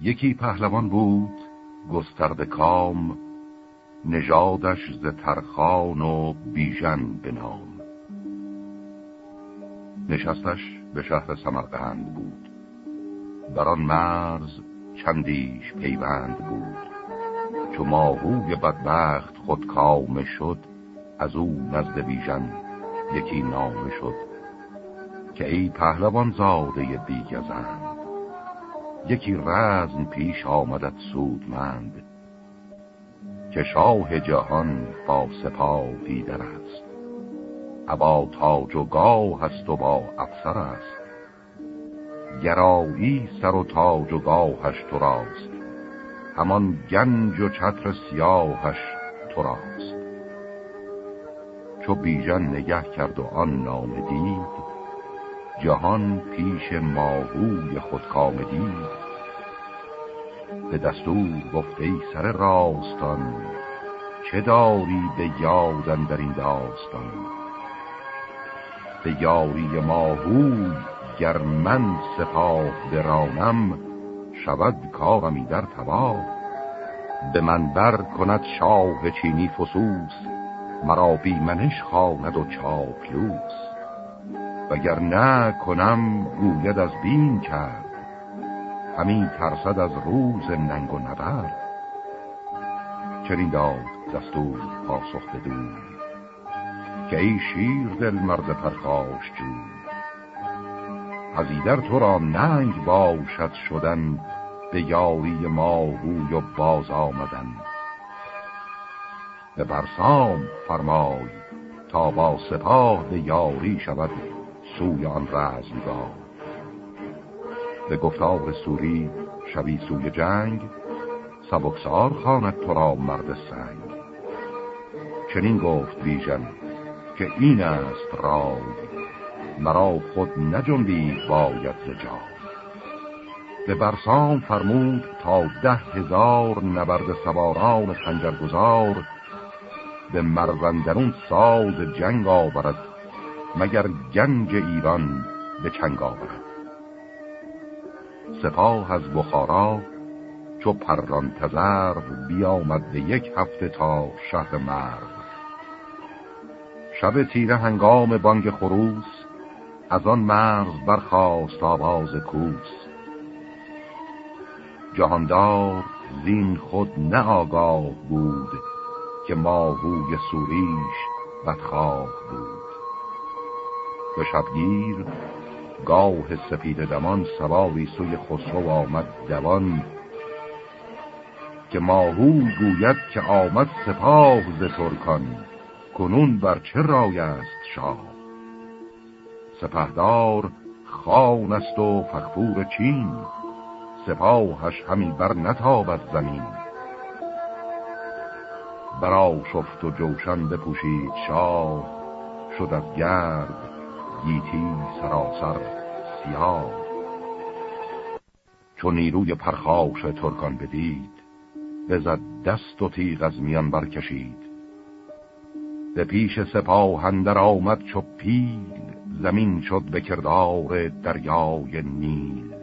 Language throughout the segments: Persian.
یکی پهلوان بود گسترد کام نژادش ز ترخان و بیژن به نام. نشستش به شهر سمرقند بود. بر آن مرز چندیش پیوند بود. چو ماهوی بدبخت خود کامه شد از او نزد بیژن یکی نامه شد. که ای پهلوان زاده بیگزند یکی رزم پیش آمدد سودمند که شاه جهان با سپاه دیدر است. ابا تاج و گاه است و با افسر است. گرایی سر و تاج و گاهش تو راست. همان گنج و چتر سیاهش تو راست. چو بیژن نگه کرد و آن نام دید جهان پیش ماهوی خودکام دید به دستور گفته ای سر راستان چه داری به یادن در این داستان؟ به یاری ماهوی گر من سپاه برانم شود کارمی در تباه. به من بر کند شاه چینی فسوس مرا بی منش خواند و چاپلوس. وگر نه کنم گوید از بین کرد. همین ترسد از روز ننگ و نبرد. چنین داد دستور پاسخ بدون. که ای شیر دل مرد پرخاش جون. از ایدر تو را ننگ باشد شدن به یاری ماهوی و باز آمدن. به برسام فرمای تا با سپاه به یاری شود. سوی آن رزمگاه به گفتار سوری شوی سوی جنگ سبکسار خواند تو را مرد سنگ. چنین گفت بیژن که این است رای مرا خود نجنبی باید زجا به برسان فرمود تا ده هزار نبرد سواران خنجرگزار به مروندرون ساز جنگ آورد مگر گنج ایران به چنگ آورد. سپاه از بخارا چو پران تزر بیامد به یک هفته تا شهر مرد شب تیره هنگام بانگ خروس از آن مرز برخاست آواز کوس. جهاندار زین خود نه آگاه بود که ماهوی سوریش بدخواه بود. به شبگیر گاه سپید دمان سواری سوی خسرو آمد دوان که ماهو گوید که آمد سپاه ز ترکان کنون بر چه رای است شاه؟ سپهدار خان است و فخفور چین سپاهش همی بر نتابد زمین. برا شفت و جوشن بپوشید شاه شد از گرد گیتی سراسر سیاه. چون نیروی پرخاش ترکان بدید بزد دست و تیغ از میان برکشید. به پیش سپاه اندر آمد چو پیل زمین شد به کردار دریای نیل.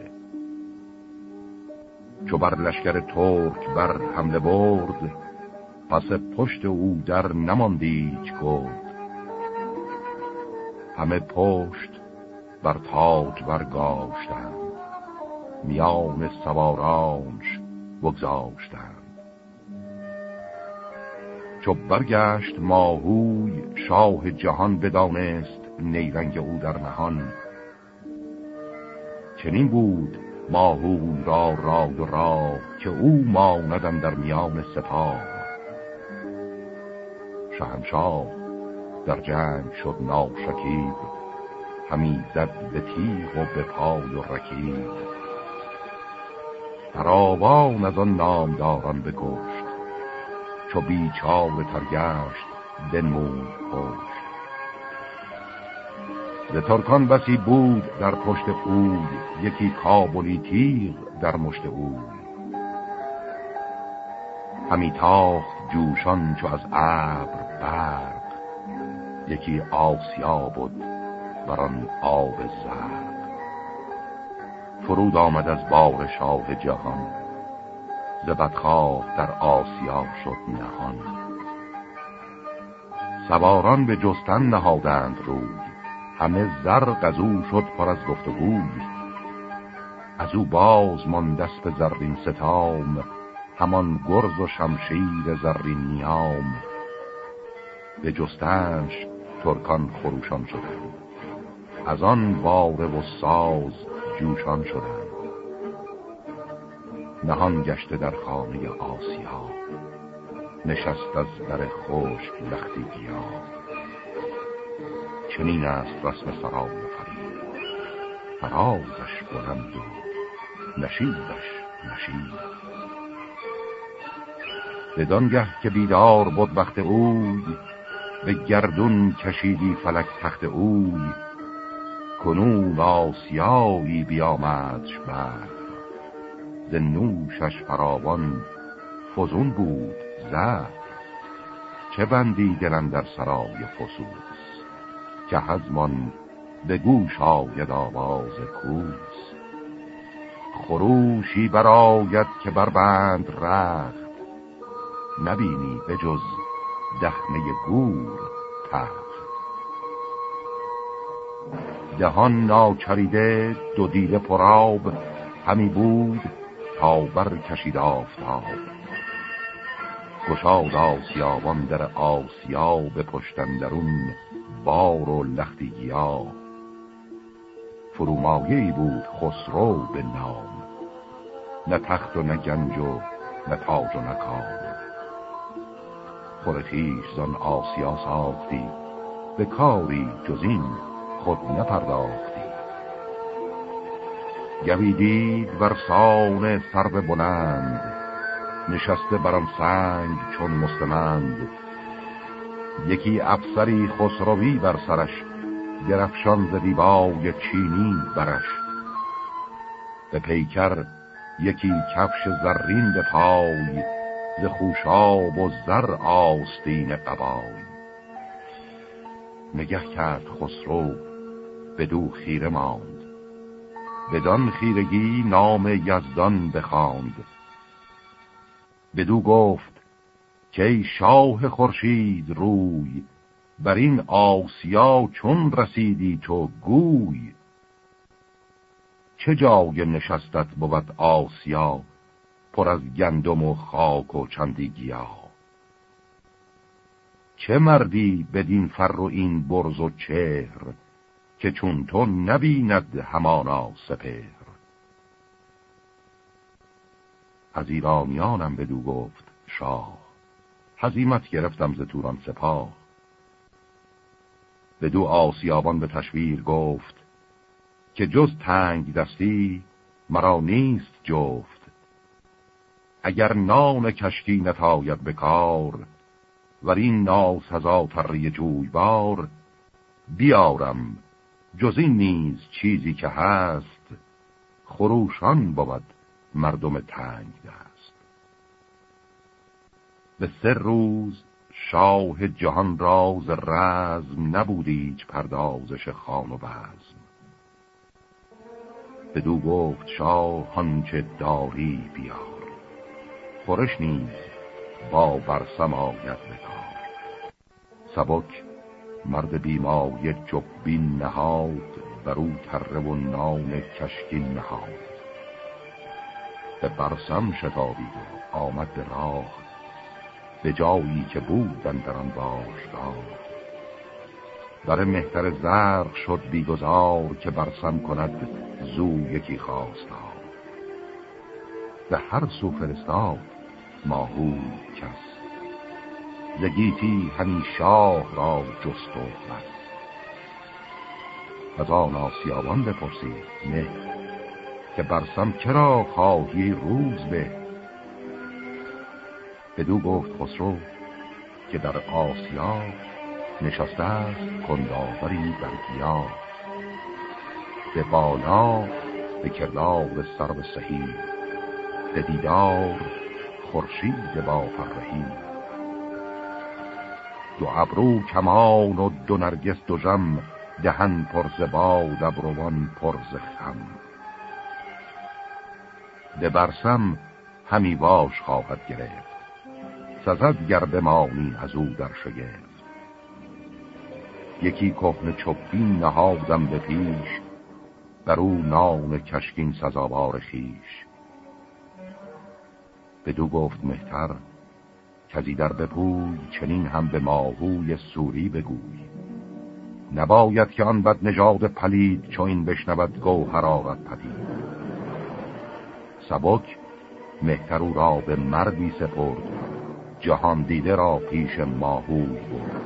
چو بر لشکر ترک بر حمله برد پس پشت او در نماندیچ گرد همه پشت بر تاج برگاشتند. میان سوارانش بگذاشتند. چو برگشت ماهوی شاه جهان بدانست نیرنگ او در نهان. چنین بود ماهوی را راد و راه که او ماندم در میان سپاه. شهنشاه در جنگ شد ناشکیب همی زد به تیغ و به پای و رکیب فراوان از آن نامداران بکشت. چو بیچار ترگشت بنمود پشت. ز ترکان بسی بود در پشت اوی یکی کابلی تیغ در مشت اوی. همی تاخت جوشان چو از ابر برق یکی آسیا بود بر آن آب زرد. فرود آمد از بار شاه جهان ز بدخواه در آسیا شد نهان. سواران به جستن نهادند روی همه زرق از او شد پر از گفتگوی. از او باز ماندست زرین ستام همان گرز و شمشیر زرین نیام. به جستنش ترکان خروشان شدند. از آن واره و ساز جوشان شدند. نهان گشته در خانه آسیا نشست از در خشک لختی گیا. چنین است رسم سرای فرید. فرازش بلند و نشیدش نشید بدانگه که بیدار بود وقت اوی به گردون کشیدی فلک تخت اوی کنون آسیایی بیامدش بعد ز نوشش فراوان فزون بود زد چه بندی دلن در سرای فسوس که هزمان به گوش آید آواز کوس. خروشی براید که بربند رخت نبینی به جز دخمه گور تخت دهان ناچریده دو دیده پراب همی بود تا بر کشید آفتاب. گشاد آسیابان در آسیا به پشتن درون بار و لختی گیا فرومایهی بود خسرو به نام. نه تخت و نه گنج و نه تاج و نه کام. خورخیش زن آسیا ساختی به کاری جزین خود نپرداختی. گوی دید ورسان سر بلند نشسته بران سنگ چون مستمند. یکی افسری خسروی بر سرش گرفشان ز چینی برش. به پیکر یکی کفش زرین به پای ز خوشاب و زر آستین قبای. نگه کرد خسرو بدو خیره ماند. بدان خیرگی نام یزدان بخواند. بدو گفت که شاه خورشید روی بر این آسیا چون رسیدی تو گوی. چه جای نشستت بود آسیا؟ پر از گندم و خاک و چندی گیا چه مردی بدین فر و این برز و چهر که چون تو نبیند همانا سپر از ایرانیانم بدو گفت شاه حزیمت گرفتم ز توران سپاه. بدو آسیابان به تشویر گفت که جز تنگ دستی مرا نیست جفت. اگر نان کشتی نتاید به کار و این ناسزا تری جویبار بیارم جز این نیز چیزی که هست خروشان بود مردم تنگ دست. به سه روز شاه جهان راز رزم نبودیچ پردازش خان و بزم. بدو گفت شاه هنچه داری بیار. خورش نیز با برسم آید بکار سبک مرد بیمای جبین نهاد برو تره و نام کشکین نهاد. به برسم شتابید و آمد به راه به جایی که بودن در آن باشگاه. در مهتر زرق شد بیگذار که برسم کند زو یکی خواستار به هر سو فرستاد ماهو کس زگیتی همین شاه را جست و بس. از آن آسیابان بپرسید نه که برسم چرا خواهی روز به؟ بدو گفت خسرو که در آسیا نشسته است کنداوری گیا به بالا به کردار سر سهی به دیدار خورشید با فرهی دو ابرو کمان و دو نرگس دو جم دهن پرز باد ابروان پرز خم. به برسم همی باش خواهد گرفت. سزد گر بمانی از او در شگفت. یکی کهن چوبین نهادم به پیش بر او نام کشکین سزاوار خیش. بدو گفت مهتر کزی در بپوی چنین هم به ماهوی سوری بگوی. نباید که آن بد نژاد پلید چو این بشنود گوهر آرد پدید. سبک مهتر او را به مردی سپرد جهان دیده را پیش ماهوی برد.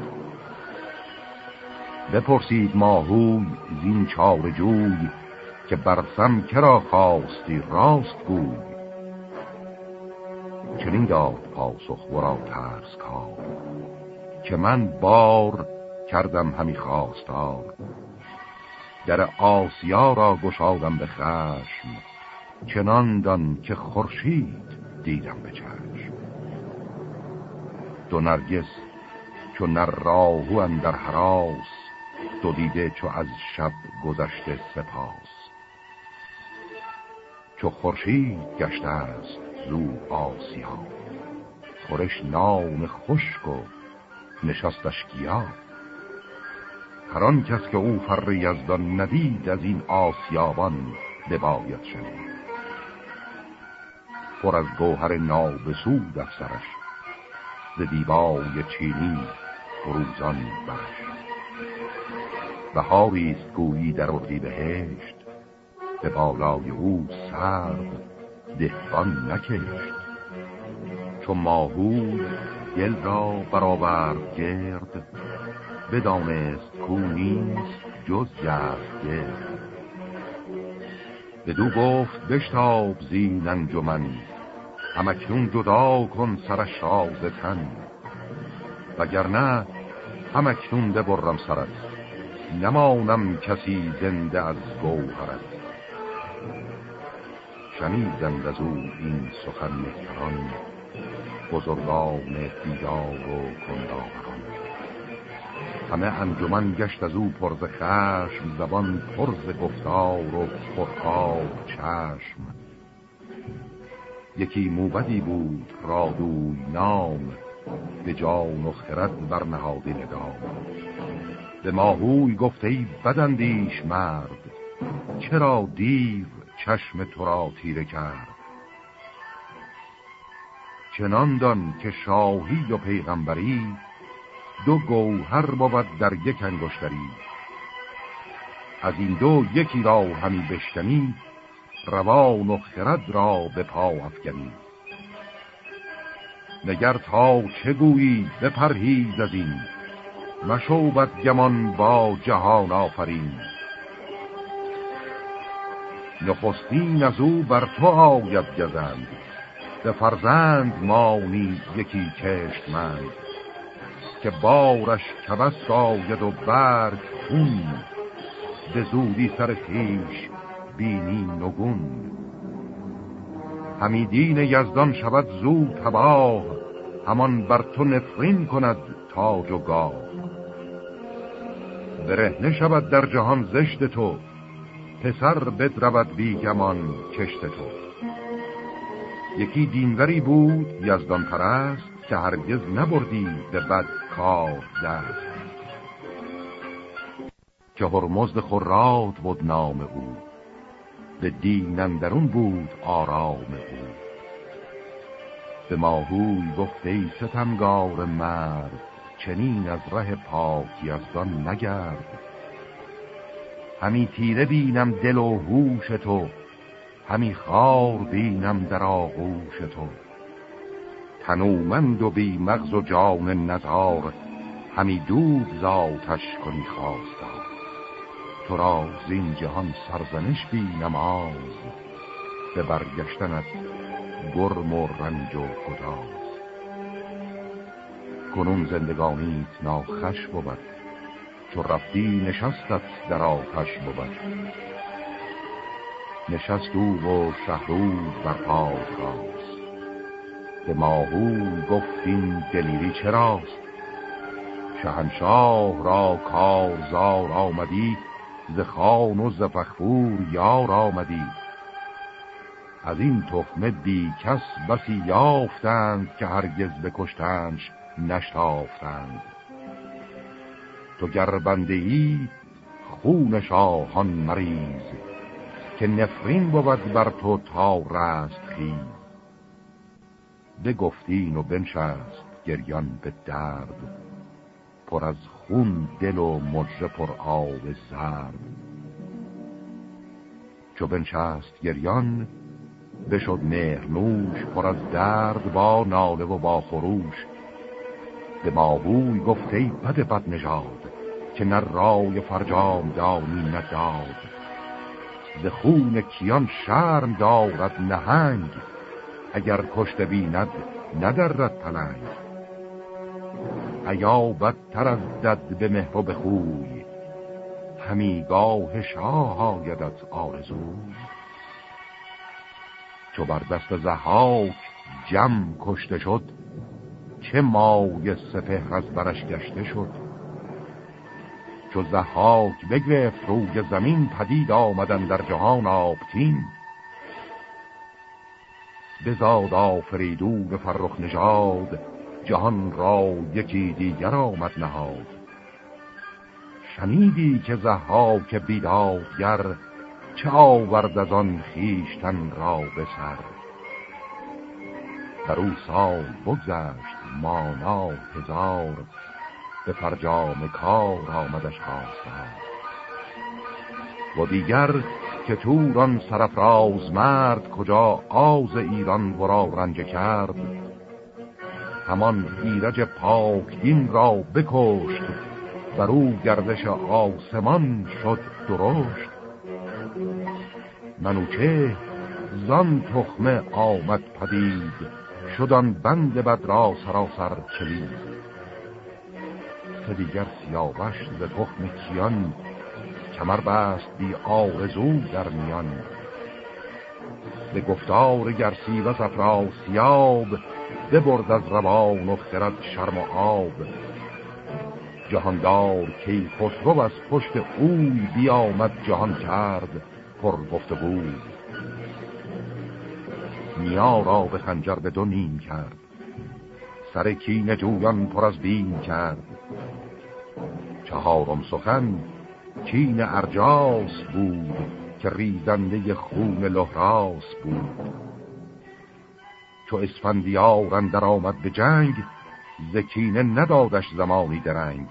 بپرسید ماهوی زین چار جوی که برسم کرا خواستی راست گوی. چنین داد پاسخ ورا ترس کار که من بار کردم همی خواستار. در آسیا را گشادم به خشم چنان دان که خورشید دیدم به چشم. دو نرگس چو نر راهو اندر حراس دو دیده چو از شب گذشته سپاس. چو خورشید گشته است زو آسیا خورش نام خشک و نشستش گیا هر کس که او فر یزدان ندید از این آسیابان بباید شنید. پر از گوهر نابسود افسرش ز دیبای چینی فروزان برش. بهاریست گویی در اردی بهشت به بالای او سرد دهقان نکشت. چون ماهود دل را برآورد گرد بدانست کو نیست جز جست گرد بدو گفت بشتاب زین انجمن همکنون جدا کن سرش را تن. وگرنه همکنون ببرم سرت نمانم کسی زنده از گوهرت. شنیدند از او این سخن مهتران بزرگان دیدار و کنداوران همه انجمن گشت از او پرز خشم زبان پرز گفتار و پرخار چشم. یکی موبدی بود رادوی نام به جان و خرد بر ندام به ماهوی گفته ای بدندیش مرد چرا دیو چشم تو را تیره کرد. چنان دان که شاهی و پیغمبری دو گوهر بود در یک انگشتری. از این دو یکی را همی بشکنی روان و خرد را به پا افکنی. نگر تا چه گویی پرهیز از این مشوبت گمان با جهان آفرین. نخستین از او بر تو آید گزند. به فرزند مانی یکی کشتمند که بارش کبست آید و برگ خون. به زودی سر خیش بینی نگون. همیدین یزدان شود زود تباه همان بر تو نفرین کند تاج و گاه. برهنه شود در جهان زشت تو پسر بدرود بیگمان کشت تو. یکی دینوری بود یزدان پرست که هرگز نبردی به بد کار دست. که هرمزد خوراد بود نام او. به دینندرون بود آرام او. به ماهوی گفت ای ستمگار مرد چنین از ره پاک یزدان نگرد. همی تیره بینم دل و هوش تو همی خار بینم در آغوش تو. تنومند و بی مغز و جان نزار همی دوب زاتش کنی خواستار. تو را زین جهان سرزنش بینم آز به برگشتنت گرم و رنج و گداز. کنون زندگانیت ناخش بود. چو رفتی نشستت در آتش بود. نشست او و شهروز بر پای راست. به ماهو گفتین دلیری چراست؟ شهنشاه را کارزار آمدی ز خان و ز فخور یار آمدی. از این تخمه بی کس بسی یافتند که هرگز بکشتنش نشتافتند. تو گر بنده ای خون شاهان مریض که نفرین بود بر تو تا رست خیز. بگفتین و بنشست گریان به درد. پر از خون دل و مجره پر آب زرد. چو بنشست گریان بشد نوش پر از درد با ناله و با خروش. به مابوی گفته بد بد نژاد که نه رای فرجام دانی نداد ز خون کیان شرم دارد نهنگ اگر کشته بیند ندرد پلنگ ایا بدتر از دد به مهر و به خوی همیگاه شاه آیدت آرزوی. چو بر دست زهاک جم کشته شد چه مای سپهر از برش گشته شد؟ چو زهاک بگرفت روی زمین پدید آمدن در جهان آبتین. بزاد آفریدون فرخ نژاد جهان را یکی دیگر آمد نهاد. شنیدی که زهاک بیدادگر چه آورد از آن خیشتن را به سر؟ در او سال بگذشت مانا هزار به فرجام کار آمدش خواستن و دیگر که توران سرفراز مرد کجا آز ایران ورا رنج کرد همان ایرج پاک دین را بکشت بر او گردش آسمان شد درشت. منوچه زان تخمه آمد پدید شدان بند بد را سراسر چلید. دیگر سیاوش ز تخم کیان کمر بست بی آرزو در میان. به گفتار گرسی و سیاب ببرد از روان و خرد شرم و آب. جهاندار کی خسرو از پشت اوی بیامد جهان کرد پر گفته بود نیا را به خنجر به دو نیم کرد سر کین جویان پر از بین کرد. چهارم سخن کین ارجاس بود که ریزنده خون لحراس بود. چو اسفندیار اندر آمد به جنگ زکینه ندادش زمانی درنگ.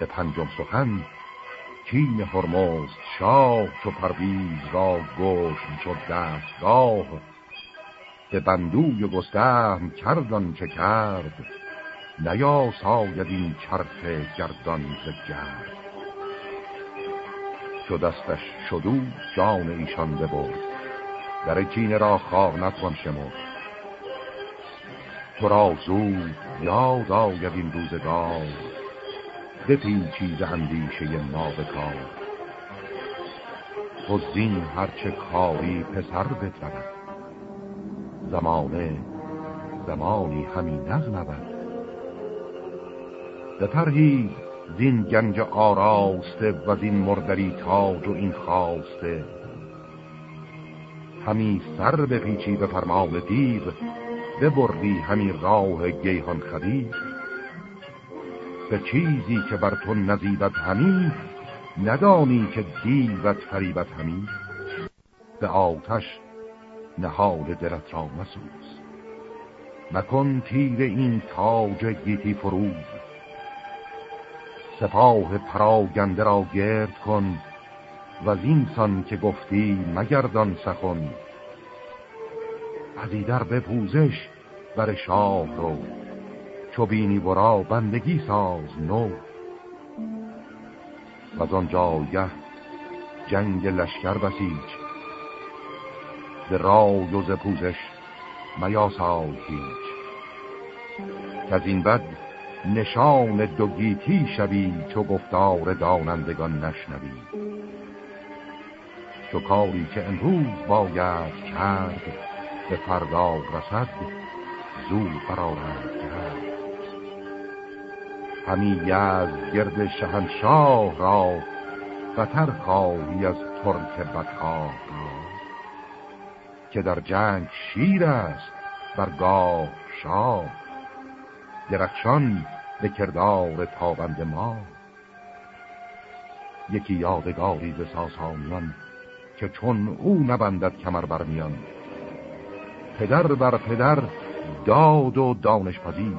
به پنجم سخن کین هرموز شاه چو پرویز را گشن شد دستگاه. به بندوی گستهم کردان چه کرد نیا ساید این چرخ گردان زگرد چو دستش شدو جان ایشان ببرد. در کینه را خواه نتوان شمرد. تو را زود یاد آید این روزگار. چیز اندیشه ما به کار. تو زین هرچه کاری پسر بترد زمانه زمانی همین نغنبد بپرهید زین گنج آراسته و زین مردری تاج و این خواسته همی سر بپیچی به فرمان دیو ببردی همی راه گیهان خدیب به چیزی که بر تو نزیبت همی ندانی که دیوت فریبت همی. به آتش نهال دلت را مسوز. مکن تیر این تاج گیتی فروز. سپاه پراگنده را گرد کن و از این که گفتی مگردان سخن. از ایدر به پوزش بر شاه رو چو بینی برا بندگی ساز نو. و از آن جایه جنگ لشکر بسیج به رای و پوزش میاسای هیچ. که از این بد نشان دوگیتی شوی چو گفتار دانندگان نشنوی. چو کاری که امروز باید کرد به فردا رسد زود برارند کرد. همی از گرد شهنشاه را بتر خواهی از ترک بدخواه را. که در جنگ شیر است بر گاه شاه. درخشان به کردار تابند ما. یکی یادگاری ز ساسانیان که چون او نبندد کمر برمیان پدر بر پدر داد و دانش پذیر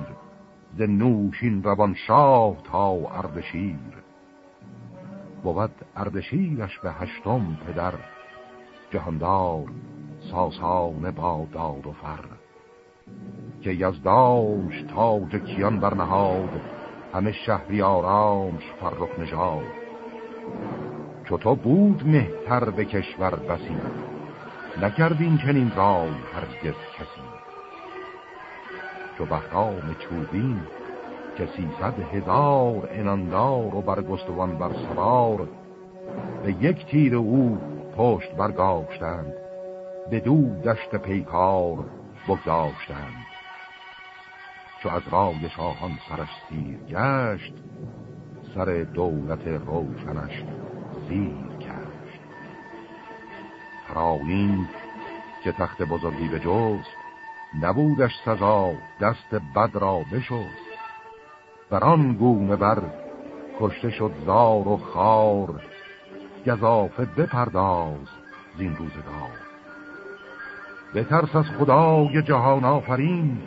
ز نوشین روان شاه تا اردشیر. بود اردشیرش به هشتم پدر جهاندار ساسان با داد و فر. که یزدانش تاج کیان برنهاد همه شهری آرامش فرخ نژاد. تو بود مهتر به کشور بسی نکردین چنین رای هرگز کسی. چو بهرام چوبین که سیصد هزار اناندار و برگستوان بر سوار به یک تیر او پشت برگاشتند به دو دشت پیکار بگذاشتند. چو از رای شاهان سرش سیر گشت سر دولت روشنش زیر کشت. فراوین که تخت بزرگی به جست نبودش سزا دست بد را بشست. بران گونه بر کشته شد زار و خار گذافه بپرداز زین روزگار. به ترس از خدای جهان آفرین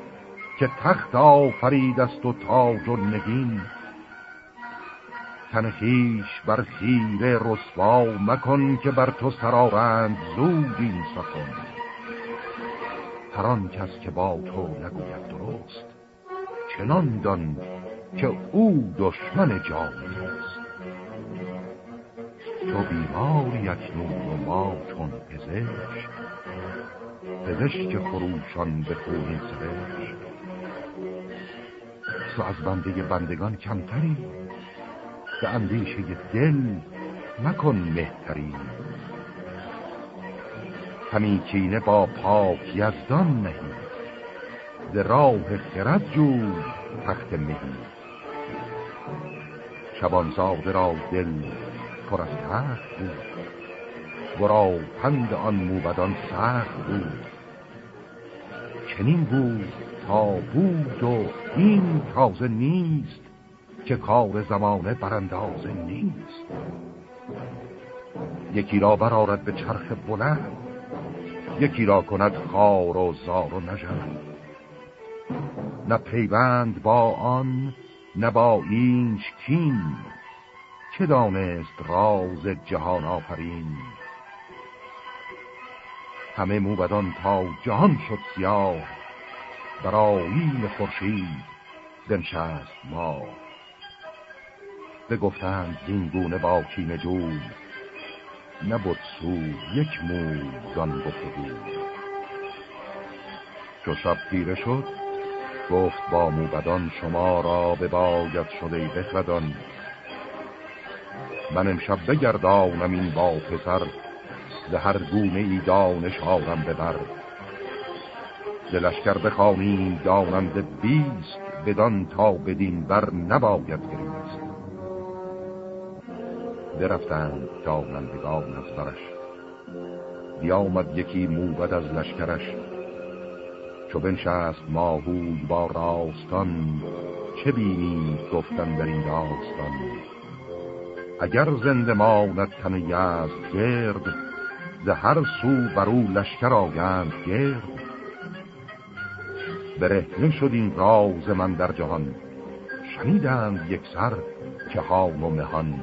که تخت آفرید است و تاج و نگین. تن خیش بر خیره رسوا مکن که بر تو سرارند زود این سخن. هر کس که با تو نگوید درست چنان دان که او دشمن جان است تو بیماری اکنون و ما چون پزشک پزشک خروشان به خونی سرشت. تو از بنده بندگان کمتری به اندیشه دل مکن مهتری همی کینه با پاک یزدان نهی. ز راه خرد جو تخت مهی. شبانزاده را دل پر از تخت بود. ورا پند آن موبدان سخت بود. چنین بود تا بود و این تازه نیست که کار زمانه براندازه نیست. یکی را برارد به چرخ بلند یکی را کند خار و زار و نژند. نه پیوند با آن نه با اینش کین چه دانست راز جهان آفرین. همه موبدان تا جهان شد سیاه بر آیین خورشید بنشست ما. بگفتند زینگونه با کین جوی نبود سو یک مو زان گفتگو چو شب تیره شد گفت با موبدان شما را به باید شده بخردان من امشب بگردانم این با پسر ز هر گونه ای دانش آرم ببر ز لشکر بخوانیم دانند بیست بدان تا بدین بر نباید گریست. برفتند دانندگان از برش بیامد یکی موبد از لشکرش. چو بنشست ماهوی با راستان چه بینی گفتن در این داستان؟ اگر زنده ماند تن یزد گرد ز هر سو بر او لشکر آگند گرد. برهنه شد این راز من در جهان. شنیدند یک سر که هان و مهان.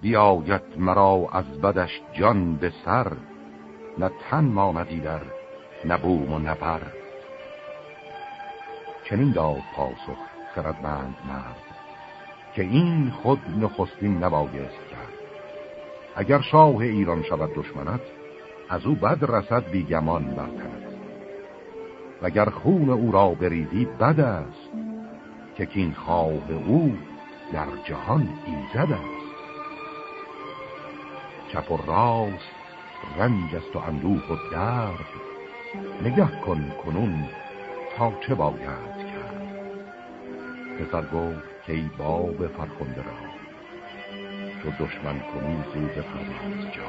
بیاید مرا از بدش جان به سر نه تن ماندی در نه بوم و نبر چنین داد پاسخ خردمند مرد که این خود نخستین نبایست کرد. اگر شاه ایران شود دشمنت از او بد رسد بیگمان برتند وگر خون او را بریزی بد است که کین خواه او در جهان ایزد است. چپ و راست رنج است و اندوه و درد نگه کن کنون تا چه باید کرد. پسر گفت که ای باب فرخنده را تو دشمن کنی سوز فرمانز جا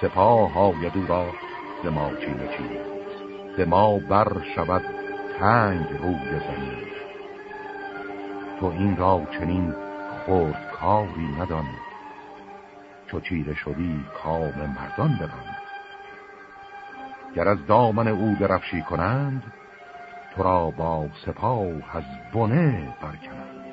سپاه های او را ز ما به ما بر شود تنگ روی زمین. تو این را چنین خورد کاری ندان چو چیره شدی کام مردان ببند گر از دامن او درفشی کنند تو را با سپاه از بنه برکنند.